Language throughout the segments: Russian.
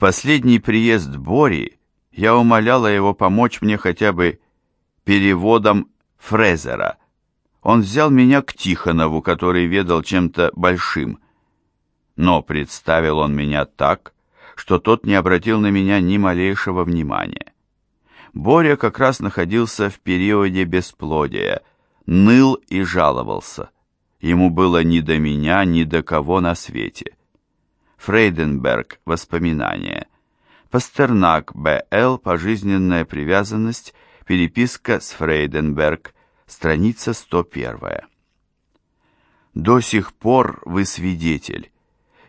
последний приезд Бори я умоляла его помочь мне хотя бы переводом Фрезера. Он взял меня к Тихонову, который ведал чем-то большим. Но представил он меня так, что тот не обратил на меня ни малейшего внимания. Боря как раз находился в периоде бесплодия, ныл и жаловался. Ему было ни до меня, ни до кого на свете. Фрейденберг. Воспоминания. Пастернак. Б.Л. Пожизненная привязанность. Переписка с Фрейденберг. Страница 101. До сих пор вы свидетель.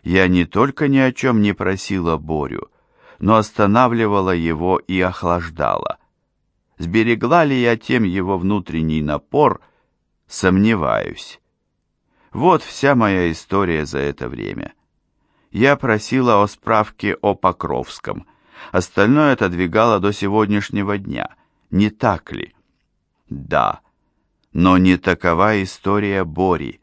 Я не только ни о чем не просила Борю, но останавливала его и охлаждала. Сберегла ли я тем его внутренний напор, сомневаюсь. Вот вся моя история за это время. Я просила о справке о Покровском, остальное отодвигала до сегодняшнего дня, не так ли? Да, но не такова история Бори.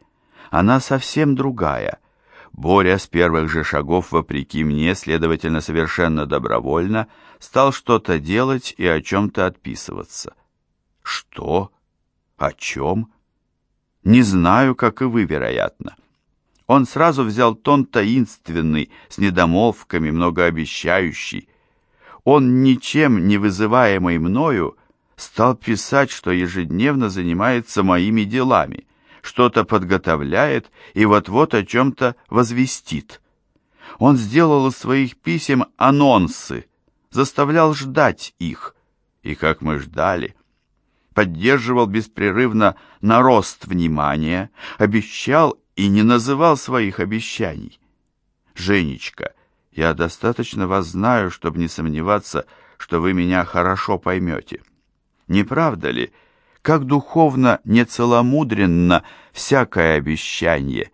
Она совсем другая — Боря с первых же шагов, вопреки мне, следовательно, совершенно добровольно, стал что-то делать и о чем-то отписываться. Что? О чем? Не знаю, как и вы, вероятно. Он сразу взял тон таинственный, с недомолвками, многообещающий. Он, ничем не вызываемый мною, стал писать, что ежедневно занимается моими делами что-то подготовляет и вот-вот о чем-то возвестит. Он сделал из своих писем анонсы, заставлял ждать их, и, как мы ждали, поддерживал беспрерывно нарост внимания, обещал и не называл своих обещаний. «Женечка, я достаточно вас знаю, чтобы не сомневаться, что вы меня хорошо поймете. Не правда ли, — как духовно нецеломудренно всякое обещание,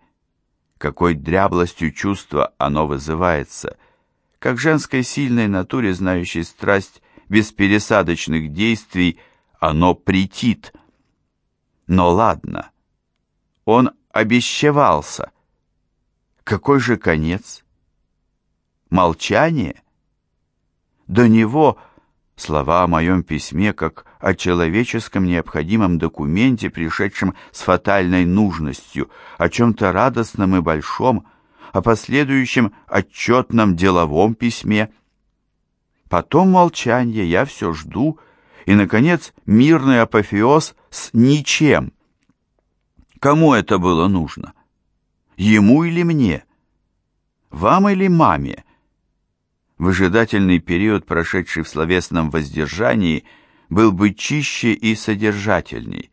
какой дряблостью чувства оно вызывается, как женской сильной натуре, знающей страсть без пересадочных действий, оно претит. Но ладно, он обещевался. Какой же конец? Молчание? До него слова о моем письме, как о человеческом необходимом документе, пришедшем с фатальной нужностью, о чем-то радостном и большом, о последующем отчетном деловом письме. Потом молчание, я все жду, и, наконец, мирный апофеоз с ничем. Кому это было нужно? Ему или мне? Вам или маме? Выжидательный период, прошедший в словесном воздержании – был бы чище и содержательней.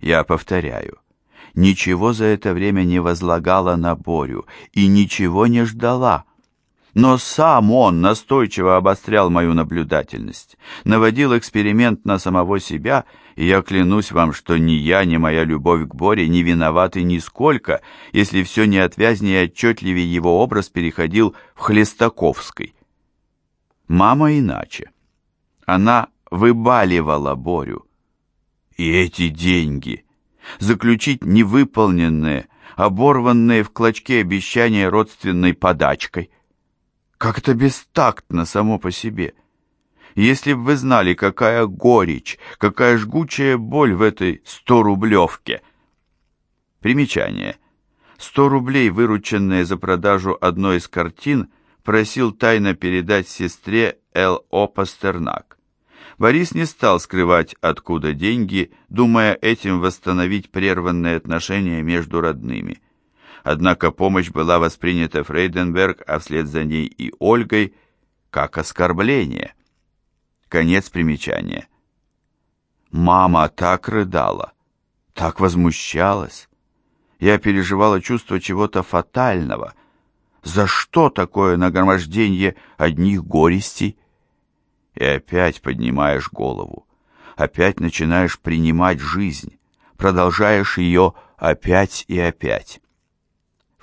Я повторяю, ничего за это время не возлагала на Борю и ничего не ждала. Но сам он настойчиво обострял мою наблюдательность, наводил эксперимент на самого себя, и я клянусь вам, что ни я, ни моя любовь к Боре не виноваты нисколько, если все неотвязнее и отчетливее его образ переходил в Хлестаковской. Мама иначе. Она выбаливала Борю. И эти деньги, заключить невыполненные, оборванные в клочке обещания родственной подачкой. Как это бестактно само по себе. Если бы вы знали, какая горечь, какая жгучая боль в этой сто-рублевке. Примечание. Сто рублей, вырученные за продажу одной из картин, просил тайно передать сестре Л.О. Пастернак. Борис не стал скрывать, откуда деньги, думая этим восстановить прерванные отношения между родными. Однако помощь была воспринята Фрейденберг, а вслед за ней и Ольгой, как оскорбление. Конец примечания. Мама так рыдала, так возмущалась. Я переживала чувство чего-то фатального. За что такое нагромождение одних горестей? И опять поднимаешь голову, опять начинаешь принимать жизнь, продолжаешь ее опять и опять.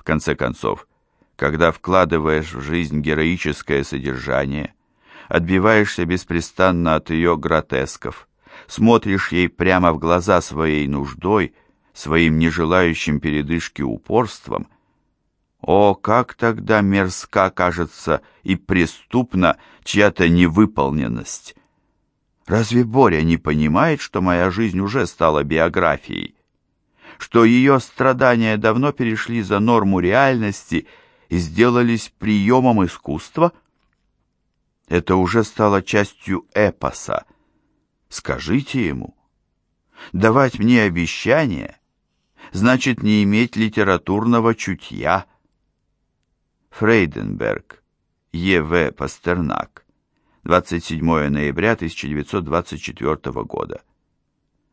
В конце концов, когда вкладываешь в жизнь героическое содержание, отбиваешься беспрестанно от ее гротесков, смотришь ей прямо в глаза своей нуждой, своим нежелающим передышки упорством, О, как тогда мерзка кажется и преступна чья-то невыполненность! Разве Боря не понимает, что моя жизнь уже стала биографией? Что ее страдания давно перешли за норму реальности и сделались приемом искусства? Это уже стало частью эпоса. Скажите ему. Давать мне обещания значит не иметь литературного чутья. Фрейденберг, Е.В. Пастернак, 27 ноября 1924 года.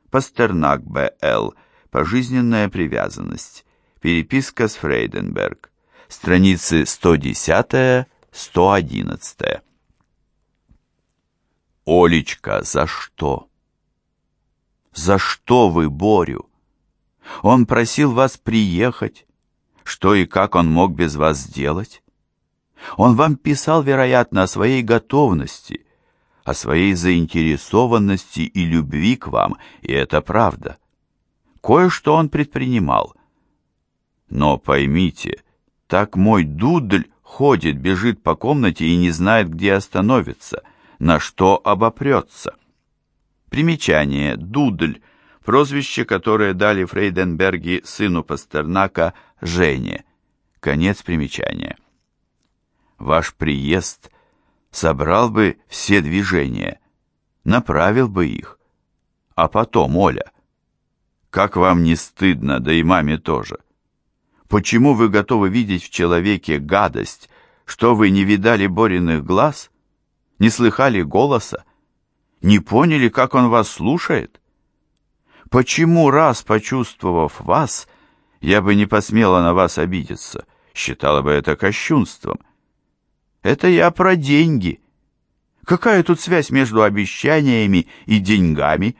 Пастернак Б.Л. Пожизненная привязанность. Переписка с Фрейденберг. Страницы 110-111. Олечка, за что? За что вы Борю? Он просил вас приехать. Что и как он мог без вас сделать? Он вам писал, вероятно, о своей готовности, о своей заинтересованности и любви к вам, и это правда. Кое-что он предпринимал. Но поймите, так мой дудль ходит, бежит по комнате и не знает, где остановиться, на что обопрется. Примечание. Дудль. Прозвище, которое дали Фрейденберги сыну Пастернака Жене. Конец примечания ваш приезд собрал бы все движения, направил бы их. А потом, Оля, как вам не стыдно, да и маме тоже? Почему вы готовы видеть в человеке гадость, что вы не видали Бориных глаз, не слыхали голоса, не поняли, как он вас слушает? Почему, раз почувствовав вас, я бы не посмела на вас обидеться, считала бы это кощунством? Это я про деньги. Какая тут связь между обещаниями и деньгами?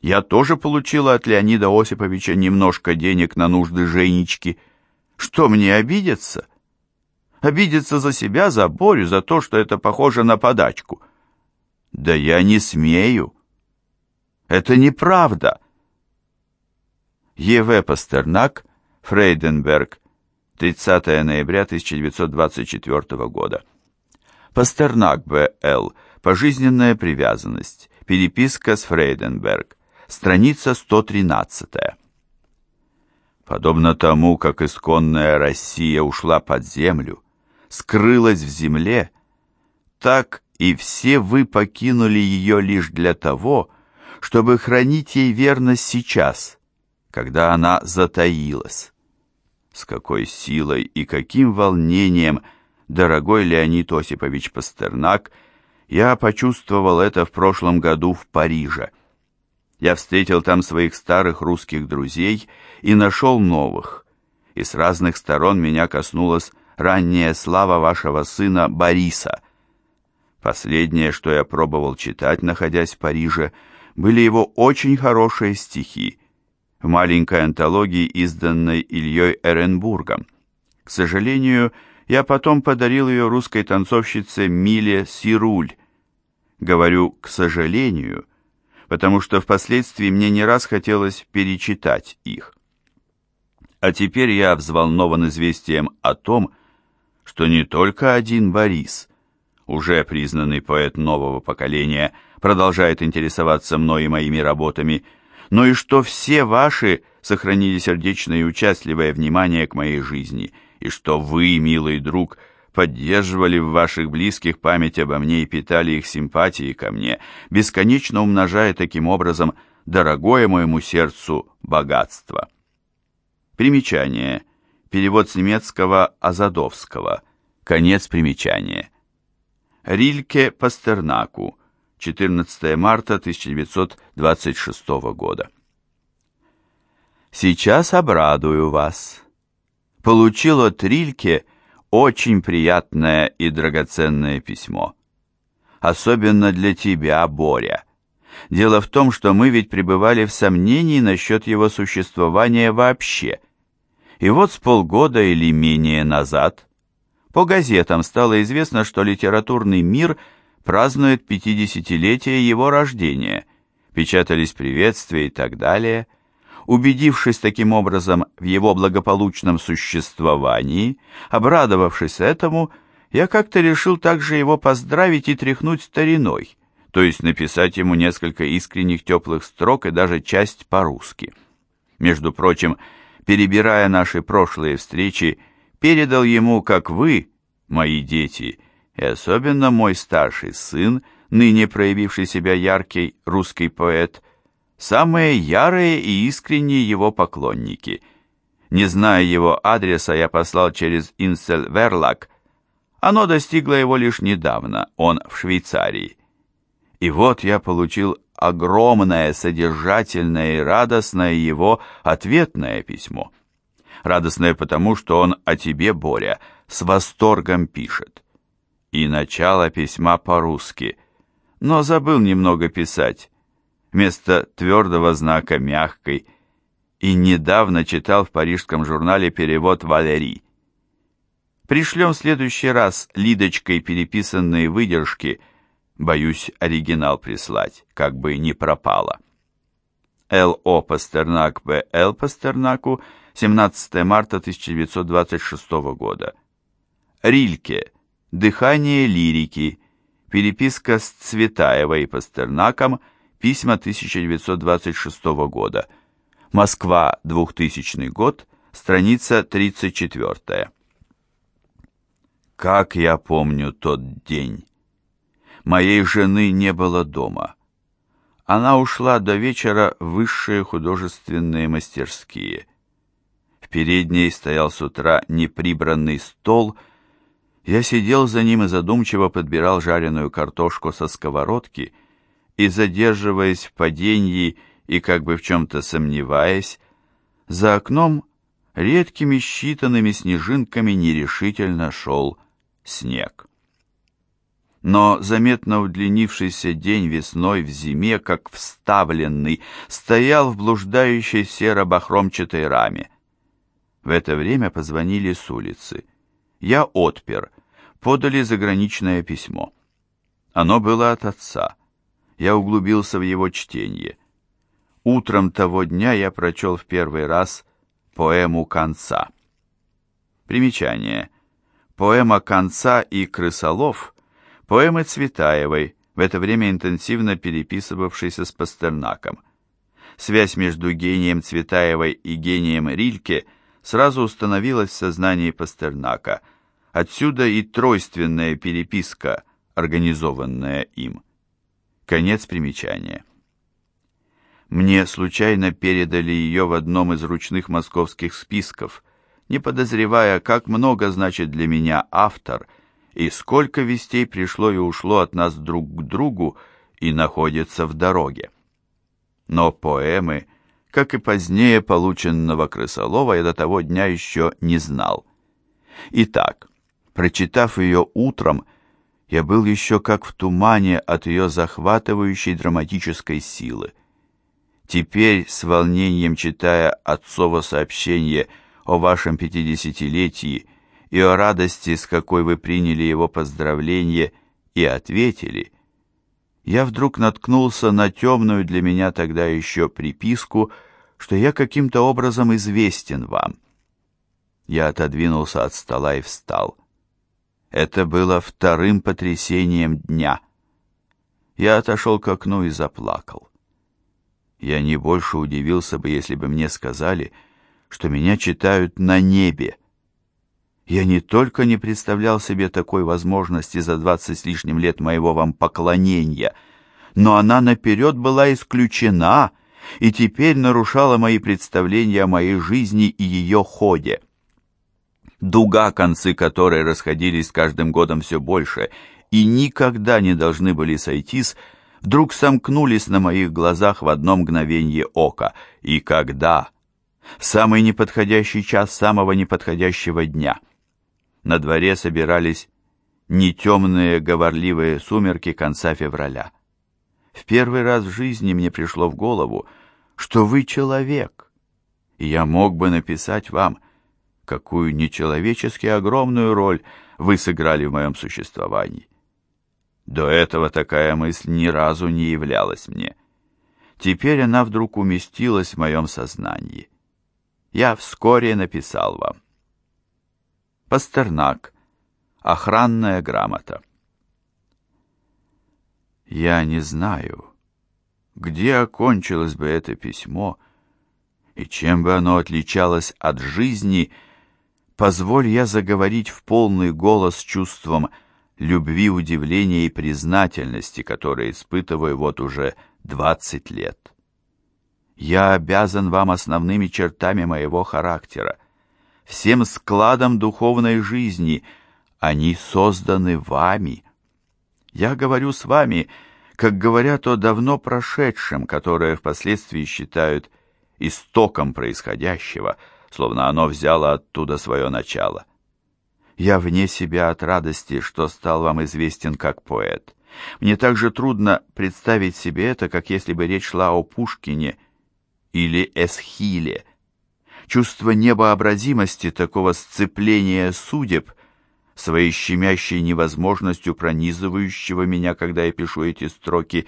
Я тоже получила от Леонида Осиповича немножко денег на нужды Женечки. Что мне обидеться? Обидеться за себя, за Борю, за то, что это похоже на подачку. Да я не смею. Это неправда. Е.В. Пастернак, Фрейденберг, 30 ноября 1924 года. Пастернак Б.Л. Пожизненная привязанность. Переписка с Фрейденберг. Страница 113. Подобно тому, как исконная Россия ушла под землю, скрылась в земле, так и все вы покинули ее лишь для того, чтобы хранить ей верность сейчас, когда она затаилась. С какой силой и каким волнением, дорогой Леонид Осипович Пастернак, я почувствовал это в прошлом году в Париже. Я встретил там своих старых русских друзей и нашел новых. И с разных сторон меня коснулась ранняя слава вашего сына Бориса. Последнее, что я пробовал читать, находясь в Париже, были его очень хорошие стихи, в маленькой антологии, изданной Ильей Эренбургом. К сожалению, я потом подарил ее русской танцовщице Миле Сируль. Говорю «к сожалению», потому что впоследствии мне не раз хотелось перечитать их. А теперь я взволнован известием о том, что не только один Борис, уже признанный поэт нового поколения, продолжает интересоваться мной и моими работами – но и что все ваши сохранили сердечное и участливое внимание к моей жизни, и что вы, милый друг, поддерживали в ваших близких память обо мне и питали их симпатии ко мне, бесконечно умножая таким образом дорогое моему сердцу богатство. Примечание. Перевод с немецкого Азадовского. Конец примечания. Рильке Пастернаку. 14 марта 1926 года. Сейчас обрадую вас. Получил от Рильке очень приятное и драгоценное письмо. Особенно для тебя, Боря. Дело в том, что мы ведь пребывали в сомнении насчет его существования вообще. И вот с полгода или менее назад по газетам стало известно, что литературный мир – празднует 50-летие его рождения, печатались приветствия и так далее. Убедившись таким образом в его благополучном существовании, обрадовавшись этому, я как-то решил также его поздравить и тряхнуть стариной, то есть написать ему несколько искренних теплых строк и даже часть по-русски. Между прочим, перебирая наши прошлые встречи, передал ему, как вы, мои дети, и особенно мой старший сын, ныне проявивший себя яркий русский поэт, самые ярые и искренние его поклонники. Не зная его адреса, я послал через Инсел Верлак. Оно достигло его лишь недавно, он в Швейцарии. И вот я получил огромное, содержательное и радостное его ответное письмо. Радостное потому, что он о тебе, Боря, с восторгом пишет. И начало письма по-русски, но забыл немного писать вместо твердого знака мягкой, и недавно читал в парижском журнале перевод Валерий. Пришлем в следующий раз Лидочкой переписанные выдержки, боюсь оригинал прислать, как бы не пропало. Л.О. Пастернак Б.Л. Пастернаку, 17 марта 1926 года. Рильке. Дыхание лирики. Переписка с Цветаевой и Пастернаком – Письма 1926 года. Москва, 2000 год, страница 34. Как я помню тот день. Моей жены не было дома. Она ушла до вечера в высшие художественные мастерские. В передней стоял с утра неприбранный стол. Я сидел за ним и задумчиво подбирал жареную картошку со сковородки — и, задерживаясь в падении и как бы в чем-то сомневаясь, за окном редкими считанными снежинками нерешительно шел снег. Но заметно удлинившийся день весной в зиме, как вставленный, стоял в блуждающей серо-бахромчатой раме. В это время позвонили с улицы. Я отпер, подали заграничное письмо. Оно было от отца я углубился в его чтение. Утром того дня я прочел в первый раз поэму «Конца». Примечание. Поэма «Конца» и «Крысолов» — поэмы Цветаевой, в это время интенсивно переписывавшейся с Пастернаком. Связь между гением Цветаевой и гением Рильке сразу установилась в сознании Пастернака. Отсюда и тройственная переписка, организованная им. Конец примечания. Мне случайно передали ее в одном из ручных московских списков, не подозревая, как много значит для меня автор и сколько вестей пришло и ушло от нас друг к другу и находится в дороге. Но поэмы, как и позднее полученного Крысолова, я до того дня еще не знал. Итак, прочитав ее утром, я был еще как в тумане от ее захватывающей драматической силы. Теперь, с волнением читая отцово сообщение о вашем пятидесятилетии и о радости, с какой вы приняли его поздравление и ответили, я вдруг наткнулся на темную для меня тогда еще приписку, что я каким-то образом известен вам. Я отодвинулся от стола и встал. Это было вторым потрясением дня. Я отошел к окну и заплакал. Я не больше удивился бы, если бы мне сказали, что меня читают на небе. Я не только не представлял себе такой возможности за двадцать с лишним лет моего вам поклонения, но она наперед была исключена и теперь нарушала мои представления о моей жизни и ее ходе дуга, концы которой расходились с каждым годом все больше и никогда не должны были сойтись, вдруг сомкнулись на моих глазах в одно мгновение ока. И когда? В самый неподходящий час самого неподходящего дня. На дворе собирались не темные говорливые сумерки конца февраля. В первый раз в жизни мне пришло в голову, что вы человек, и я мог бы написать вам — какую нечеловечески огромную роль вы сыграли в моем существовании. До этого такая мысль ни разу не являлась мне. Теперь она вдруг уместилась в моем сознании. Я вскоре написал вам. Пастернак. Охранная грамота. Я не знаю, где окончилось бы это письмо, и чем бы оно отличалось от жизни, позволь я заговорить в полный голос чувством любви, удивления и признательности, которые испытываю вот уже двадцать лет. Я обязан вам основными чертами моего характера, всем складом духовной жизни. Они созданы вами. Я говорю с вами, как говорят о давно прошедшем, которое впоследствии считают истоком происходящего, словно оно взяло оттуда свое начало. Я вне себя от радости, что стал вам известен как поэт. Мне также трудно представить себе это, как если бы речь шла о Пушкине или Эсхиле. Чувство небообразимости такого сцепления судеб, своей щемящей невозможностью пронизывающего меня, когда я пишу эти строки,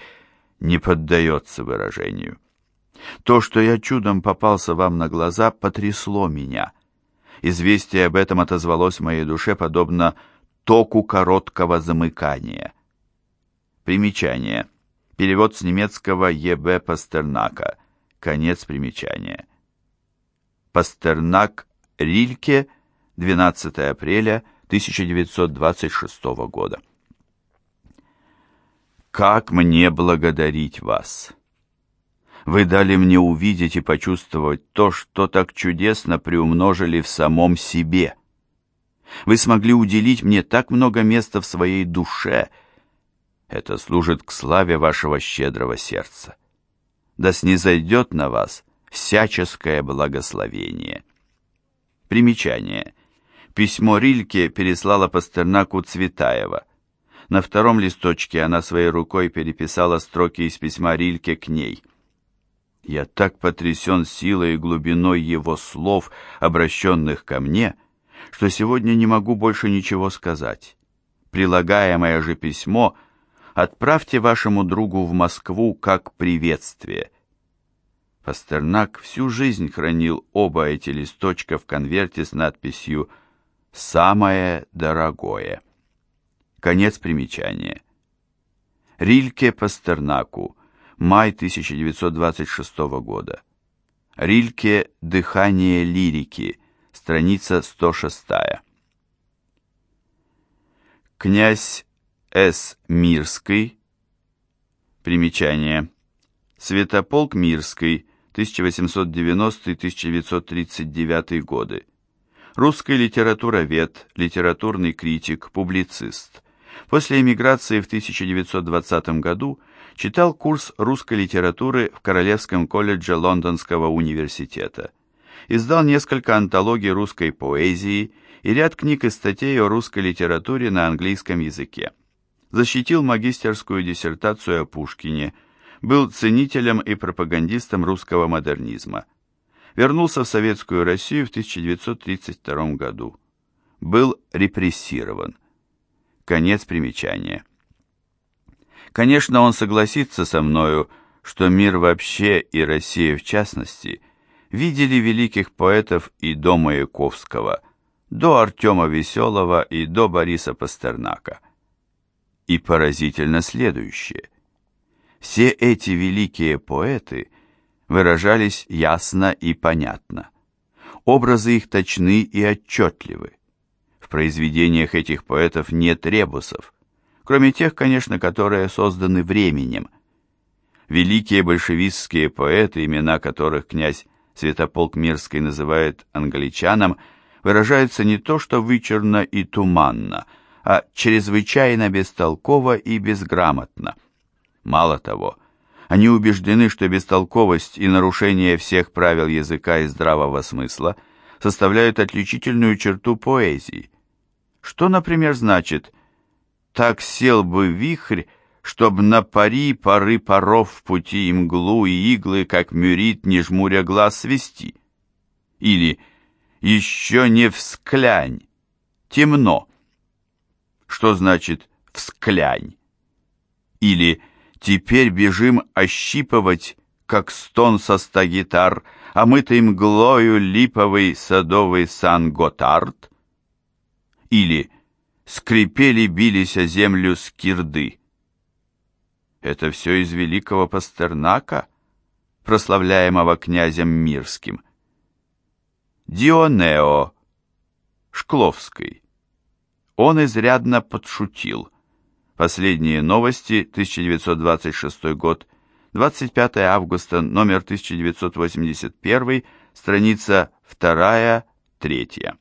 не поддается выражению. То, что я чудом попался вам на глаза, потрясло меня. Известие об этом отозвалось в моей душе подобно току короткого замыкания — Примечание. Перевод с немецкого Е.Б. Пастернака. Конец примечания. Пастернак Рильке, 12 апреля 1926 года. Как мне благодарить вас! Вы дали мне увидеть и почувствовать то, что так чудесно приумножили в самом себе. Вы смогли уделить мне так много места в своей душе — это служит к славе вашего щедрого сердца. Да снизойдет на вас всяческое благословение. Примечание. Письмо Рильке переслала Пастернаку Цветаева. На втором листочке она своей рукой переписала строки из письма Рильке к ней. Я так потрясен силой и глубиной его слов, обращенных ко мне, что сегодня не могу больше ничего сказать. Прилагаемое же письмо — отправьте вашему другу в Москву как приветствие. Пастернак всю жизнь хранил оба эти листочка в конверте с надписью «Самое дорогое». Конец примечания. Рильке Пастернаку, май 1926 года. Рильке «Дыхание лирики», страница 106. Князь с. Мирской. Примечание. Святополк Мирской, 1890-1939 годы. Русский литературовед, литературный критик, публицист. После эмиграции в 1920 году читал курс русской литературы в Королевском колледже Лондонского университета. Издал несколько антологий русской поэзии и ряд книг и статей о русской литературе на английском языке защитил магистерскую диссертацию о Пушкине, был ценителем и пропагандистом русского модернизма. Вернулся в Советскую Россию в 1932 году. Был репрессирован. Конец примечания. Конечно, он согласится со мною, что мир вообще и Россия в частности видели великих поэтов и до Маяковского, до Артема Веселого и до Бориса Пастернака. И поразительно следующее. Все эти великие поэты выражались ясно и понятно. Образы их точны и отчетливы. В произведениях этих поэтов нет ребусов, кроме тех, конечно, которые созданы временем. Великие большевистские поэты, имена которых князь Святополк Мирский называет англичанам, выражаются не то что вычурно и туманно – а чрезвычайно бестолково и безграмотно. Мало того, они убеждены, что бестолковость и нарушение всех правил языка и здравого смысла составляют отличительную черту поэзии. Что, например, значит «так сел бы вихрь, чтоб на пари поры паров в пути и мглу и иглы, как мюрит, не жмуря глаз свести?» Или «еще не всклянь, темно» что значит «всклянь». Или «теперь бежим ощипывать как стон со ста гитар, омытый мглою липовый садовый сан-готард? Или скрипели, бились о землю скирды? Это все из великого Пастернака, прославляемого князем Мирским. Дионео Шкловской. Он изрядно подшутил. Последние новости, 1926 год, 25 августа, номер 1981, страница 2-3.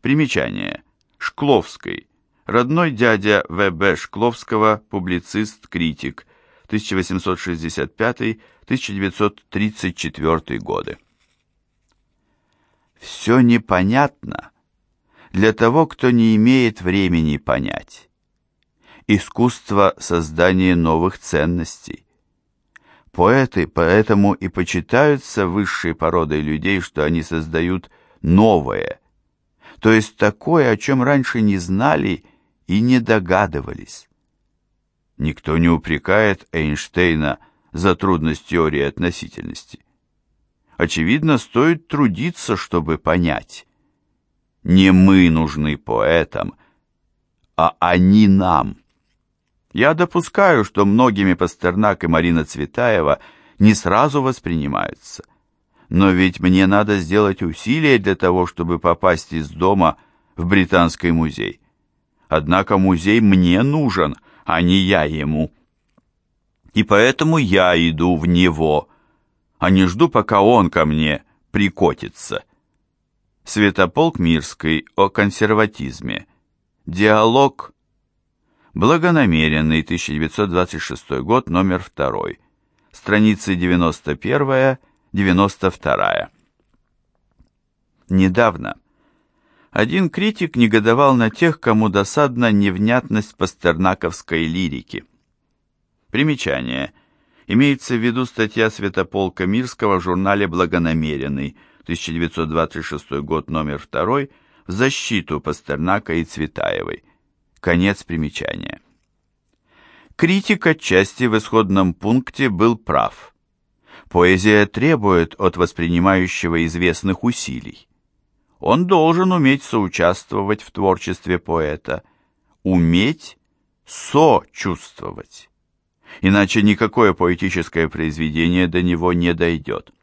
Примечание. Шкловской. Родной дядя В.Б. Шкловского, публицист, критик. 1865-1934 годы. Все непонятно для того, кто не имеет времени понять. Искусство создания новых ценностей. Поэты поэтому и почитаются высшей породой людей, что они создают новое, то есть такое, о чем раньше не знали и не догадывались. Никто не упрекает Эйнштейна за трудность теории относительности. Очевидно, стоит трудиться, чтобы понять. Не мы нужны поэтам, а они нам. Я допускаю, что многими Пастернак и Марина Цветаева не сразу воспринимаются. Но ведь мне надо сделать усилие для того, чтобы попасть из дома в Британский музей. Однако музей мне нужен, а не я ему. И поэтому я иду в него, а не жду, пока он ко мне прикотится. Святополк Мирской о консерватизме. Диалог. Благонамеренный, 1926 год, номер 2. Страницы 91-92. Недавно один критик негодовал на тех, кому досадна невнятность пастернаковской лирики. Примечание. Имеется в виду статья Святополка Мирского в журнале «Благонамеренный», 1926 год, номер 2, в защиту Пастернака и Цветаевой. Конец примечания. Критик отчасти в исходном пункте был прав. Поэзия требует от воспринимающего известных усилий. Он должен уметь соучаствовать в творчестве поэта, уметь сочувствовать. Иначе никакое поэтическое произведение до него не дойдет.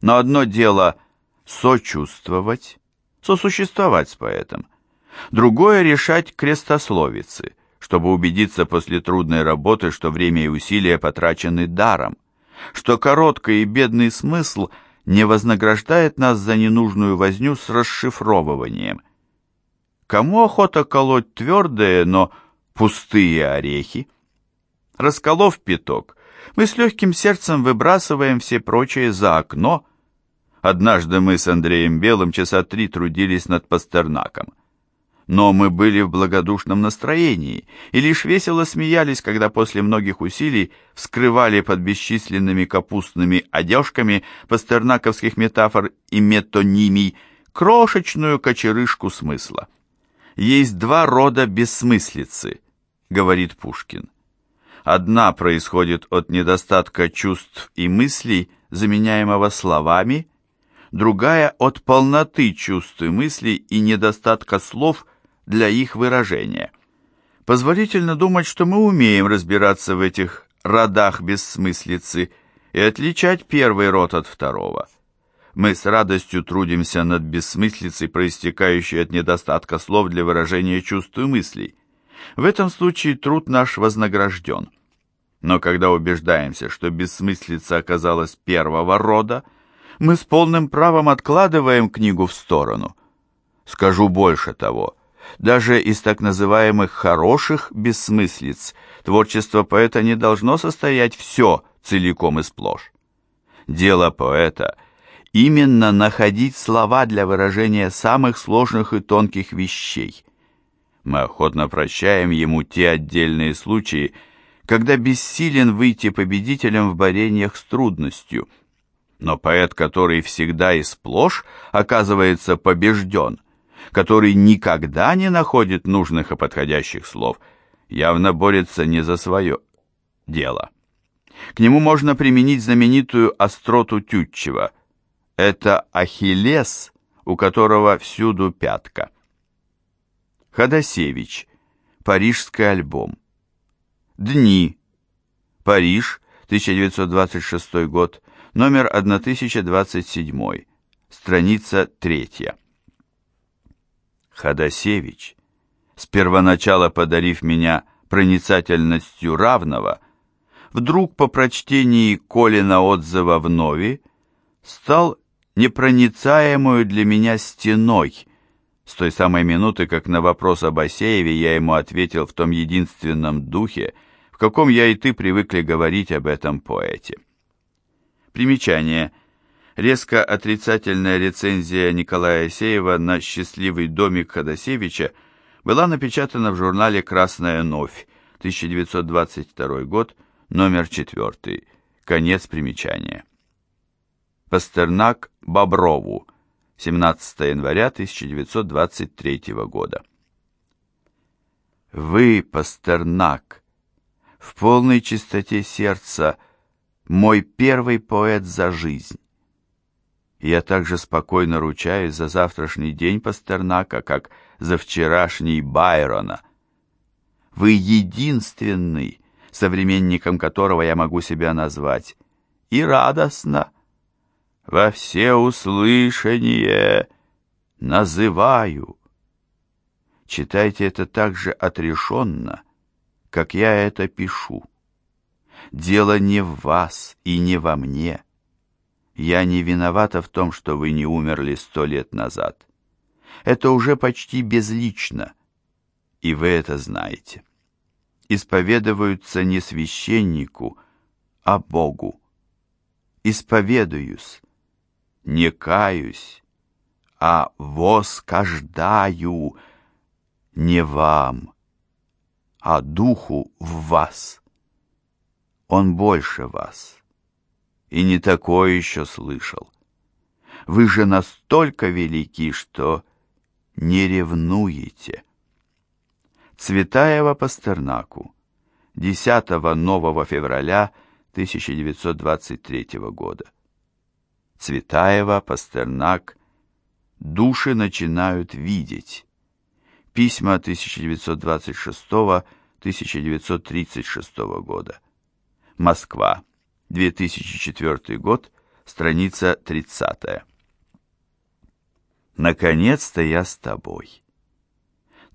Но одно дело сочувствовать, сосуществовать с поэтом, другое решать крестословицы, чтобы убедиться после трудной работы, что время и усилия потрачены даром, что короткий и бедный смысл не вознаграждает нас за ненужную возню с расшифровыванием. Кому охота колоть твердые, но пустые орехи? Расколов пяток, мы с легким сердцем выбрасываем все прочие за окно, Однажды мы с Андреем Белым часа три трудились над Пастернаком. Но мы были в благодушном настроении и лишь весело смеялись, когда после многих усилий вскрывали под бесчисленными капустными одежками пастернаковских метафор и метонимий крошечную кочерышку смысла. «Есть два рода бессмыслицы», — говорит Пушкин. Одна происходит от недостатка чувств и мыслей, заменяемого словами, другая от полноты чувств и мыслей и недостатка слов для их выражения. Позволительно думать, что мы умеем разбираться в этих родах бессмыслицы и отличать первый род от второго. Мы с радостью трудимся над бессмыслицей, проистекающей от недостатка слов для выражения чувств и мыслей. В этом случае труд наш вознагражден. Но когда убеждаемся, что бессмыслица оказалась первого рода, мы с полным правом откладываем книгу в сторону. Скажу больше того, даже из так называемых «хороших бессмыслиц» творчество поэта не должно состоять все целиком и сплошь. Дело поэта – именно находить слова для выражения самых сложных и тонких вещей. Мы охотно прощаем ему те отдельные случаи, когда бессилен выйти победителем в борениях с трудностью – но поэт, который всегда и сплошь оказывается побежден, который никогда не находит нужных и подходящих слов, явно борется не за свое дело. К нему можно применить знаменитую остроту Тютчева. Это Ахиллес, у которого всюду пятка. Ходосевич. Парижский альбом. Дни. Париж, 1926 год, номер 1027, страница 3. Ходосевич, с первоначала подарив меня проницательностью равного, вдруг по прочтении Колина отзыва в Нови стал непроницаемую для меня стеной, с той самой минуты, как на вопрос об Асееве я ему ответил в том единственном духе, в каком я и ты привыкли говорить об этом поэте. Примечание. Резко отрицательная рецензия Николая Асеева на «Счастливый домик Ходосевича» была напечатана в журнале «Красная новь», 1922 год, номер 4. Конец примечания. Пастернак Боброву, 17 января 1923 года. Вы, Пастернак, в полной чистоте сердца, мой первый поэт за жизнь. Я также спокойно ручаюсь за завтрашний день Пастернака, как за вчерашний Байрона. Вы единственный, современником которого я могу себя назвать, и радостно, во всеуслышание называю. Читайте это так же отрешенно, как я это пишу. Дело не в вас и не во мне. Я не виновата в том, что вы не умерли сто лет назад. Это уже почти безлично, и вы это знаете. Исповедуются не священнику, а Богу. Исповедуюсь, не каюсь, а воскаждаю не вам, а духу в вас. Он больше вас, и не такое еще слышал. Вы же настолько велики, что не ревнуете. Цветаева Пастернаку, 10 нового февраля 1923 года. Цветаева, Пастернак, души начинают видеть. Письма 1926-1936 года. Москва, 2004 год, страница 30. Наконец-то я с тобой.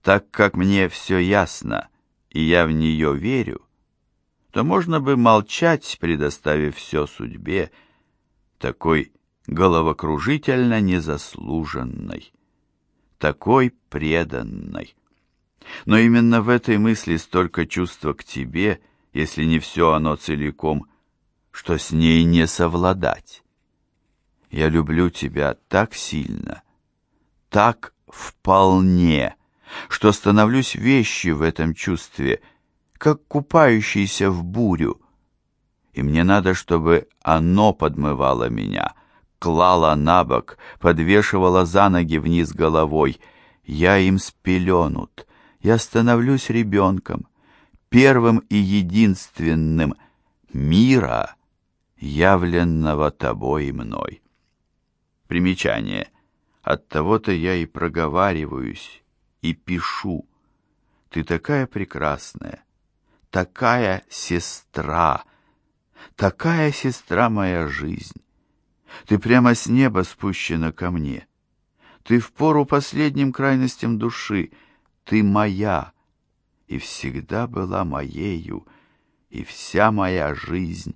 Так как мне все ясно, и я в нее верю, то можно бы молчать, предоставив все судьбе, такой головокружительно незаслуженной, такой преданной. Но именно в этой мысли столько чувства к тебе, если не все оно целиком, что с ней не совладать. Я люблю тебя так сильно, так вполне, что становлюсь вещью в этом чувстве, как купающийся в бурю, и мне надо, чтобы оно подмывало меня, клало на бок, подвешивало за ноги вниз головой. Я им спеленут, я становлюсь ребенком, первым и единственным мира, явленного тобой и мной. Примечание. От того-то я и проговариваюсь, и пишу. Ты такая прекрасная, такая сестра, такая сестра моя жизнь. Ты прямо с неба спущена ко мне. Ты в пору последним крайностям души. Ты моя, и всегда была моею, и вся моя жизнь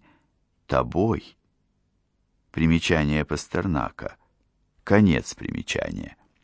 тобой. Примечание Пастернака. Конец примечания.